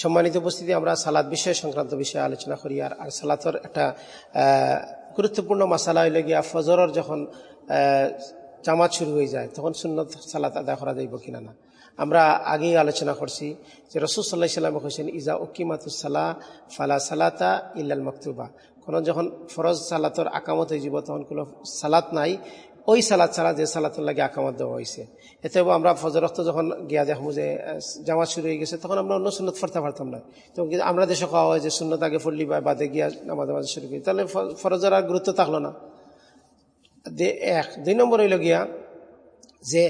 সম্মানিত উপস্থিতি, আমরা সালাদ বিষয়, সংক্রান্ত বিষয়ে আলোচনা করি। আর আর সালাতর একটা গুরুত্বপূর্ণ মাসালা হইলে গিয়া ফজরের যখন জামাত শুরু হয়ে যায়, তখন সুন্নত সালাত আদায় করা যাইব কিনা না। আমরা আগেই আলোচনা করছি যে রসুল সাল্লাহ সাল্লাম হোসেন ইজা উকিমাতুসালা ফালা সালাতা ইল্লাল মকতুবা। কোনো যখন ফরজ সালাতর আকামত হয়ে যাব তখন কোনো সালাত নাই ওই সালাদ ছাড়া যে সালাতের লাগে আকামত দেওয়া হয়েছে এতে আমরা ফজরক্ত যখন গিয়া দেখব যে জামাত শুরু হয়ে গেছে, তখন আমরা অন্য সুন্নত ফরতে পারতাম না। তো আমরা দেশে খাওয়া হয় যে সুন্নত আগে ফুললি বা বাদে গিয়া নামাজ নামাজ শুরু করি। তাহলে ফরজের আর গুরুত্ব থাকল না। এক। দুই নম্বর হইল গিয়া যে,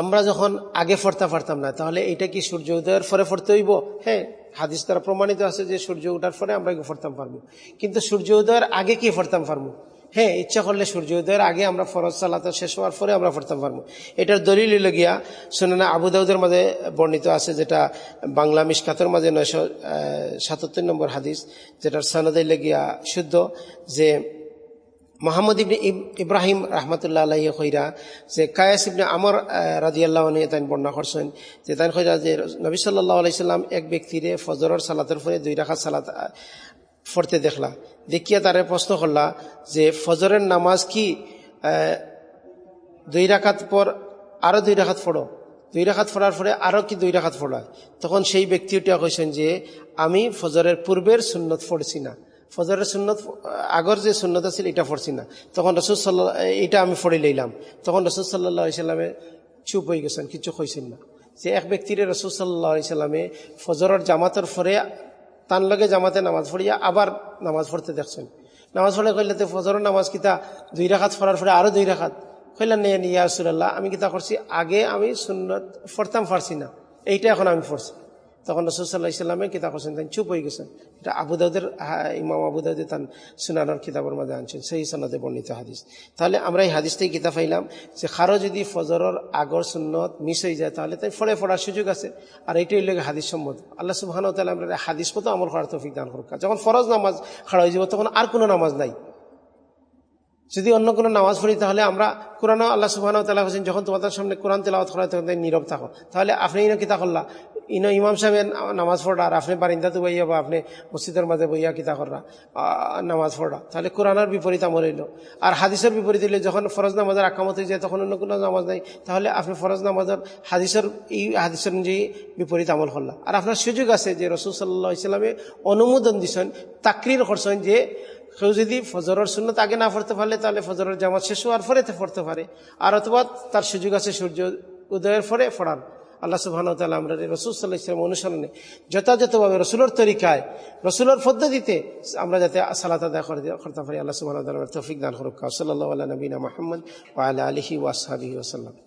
আমরা যখন আগে ফরতে পারতাম না, তাহলে এটা কি সূর্য উদয়ের পরে ফরতে হইব? হ্যাঁ হাদিস দ্বারা প্রমাণিত আছে যে সূর্য উঠার পরে আমরা ফরতাম পারব? কিন্তু সূর্য উদয়ের আগে কি ফরতাম পারব? হ্যাঁ ইচ্ছা করলে সূর্য উদয়ের আগে আমরা ফরজ সালাত শেষ হওয়ার পরে আমরা ফরতাম পারব। এটার দলিল গিয়া শুনে না আবু দাউদের মাঝে বর্ণিত আছে, যেটা বাংলা মিসকাতের মাঝে নয়শো সাতাত্তর নম্বর হাদিস, যেটার সনদ গিয়া শুদ্ধ যে মোহাম্মদ ইবনে ইব- ইব্রাহিম রহমতুল্লাহ আলাহি কইরা যে কায়াস ইবনে আমর রাজি আল্লাহ তাই বর্ণনা করছেন যে তাই কইরা যে নবী সাল্লাহ আলাইসাল্লাম এক ব্যক্তিরে ফজরের সালাতের পরে দুই রাখাত সালাত পড়তে দেখলা। দেখিয়া তারে প্রশ্ন করলা যে, ফজরের নামাজ কি দুই রাখাত পর আরও দুই রাখাত পড়ো? দুই রাখাত পড়ার পরে আরও কি দুই রাখাত পড়া? তখন সেই ব্যক্তিটা কইছেন যে, আমি ফজরের পূর্বের সুন্নত পড়ছি না। ফজরের সুন্নত, আগর যে সুন্নত আছিল এটা পড়ছি না। তখন রসুল সাল্লাহ এটা আমি পড়ে লইলাম। তখন রসুল সাল্লাহ সাল্লামে চুপ হয়ে গেছেন, কিছু কইছেন না। যে এক ব্যক্তির রসুল সাল্লাহ সাল্লামে ফজরের জামাতের পরে তার লগে জামাতে নামাজ পড়িয়া আবার নামাজ পড়তে দেখছেন। নামাজ পড়ে কইলে তো ফজরের নামাজ কিতা দুই রাখাত পড়ার পরে আরও দুই রাখাত। কইলেন নিয়ে নিয়া রসুল্লাহ আমি কিতা করছি, আগে আমি সুন্নত পড়তাম, পারছি না। এইটা এখন আমি পড়ছি। তখন রসুল্লাহ ইসলামে কিতাব করছেন তাই চুপ হয়ে গেছেন এটা আবুদাউদের ইমাম আবুদাউদে তান সুনানোর কিতাবের মাঝে আনছেন, সেই সনদে বর্ণিত হাদিস। তাহলে আমরা এই হাদিসটাই কিতাব পাইলাম যে খারো যদি ফজরের আগর সুন্নত মিস হয়ে যায়, তাহলে তাই ফলে পড়ার সুযোগ আছে। আর এইটাই লোক হাদিস সম্মত। আল্লাহ সুবাহান তাহলে আমরা হাদিস মতো আমল করার তৌফিক দান করুক। যখন ফরজ নামাজ খাড়া হয়ে যাব, তখন আর কোনো নামাজ নাই। যদি অন্য কোনো নামাজ পড়ি, তাহলে আমরা কোরআন আল্লাহ সুবাহ তালা হোসেন যখন তোমাদের সামনে কোরআন তেলাওয়াত করা তখন নীরব থাকো। তাহলে আপনি কিতা করলা ইনো ইমাম সাহেবের নামাজ পড়া, আর আপনি বারিন্দাতে বইয়া বা আপনি মসজিদের মাঝে বইয়া কিতা করা নামাজ পড়া, তাহলে কোরআনের বিপরীত আমল হইল। আর হাদিসের বিপরীত হইলে যখন ফরজ নামাজের আকামত হয়ে যায়, তখন অন্য কোনো নামাজ নাই, তাহলে আপনি ফরজ নামাজের হাদিসের, এই হাদিসের অনুযায়ী বিপরীত আমল করলা। আর আপনার সুযোগ আছে যে রসুল সাল্লাহ ইসলামে অনুমোদন দিছেন, তাকরির করছেন যে কেউ যদি ফজরের সুন্নত আগে না পড়তে পারলে, তাহলে ফজরের জামাত শেষ হওয়ার পরে পড়তে পারে। আর অথবা তার সুযোগ আছে সূর্য উদয়ের পরে পড়ান আল্লাহ সুবাহ আমরা রসুল সাল্লাহ ইসলাম অনুসরণে যথাযথভাবে রসুলের তরিকায়, রসুলের পদ্ধতিতে আমরা যাতে সালাত আদায় করতে পারি। আল্লাহ সুহান তফিক দান হরুক সাল্লাহ নবীন মোহাম্মদ ওয়াল আলহি ওয়াসাবি ওসাল্লাম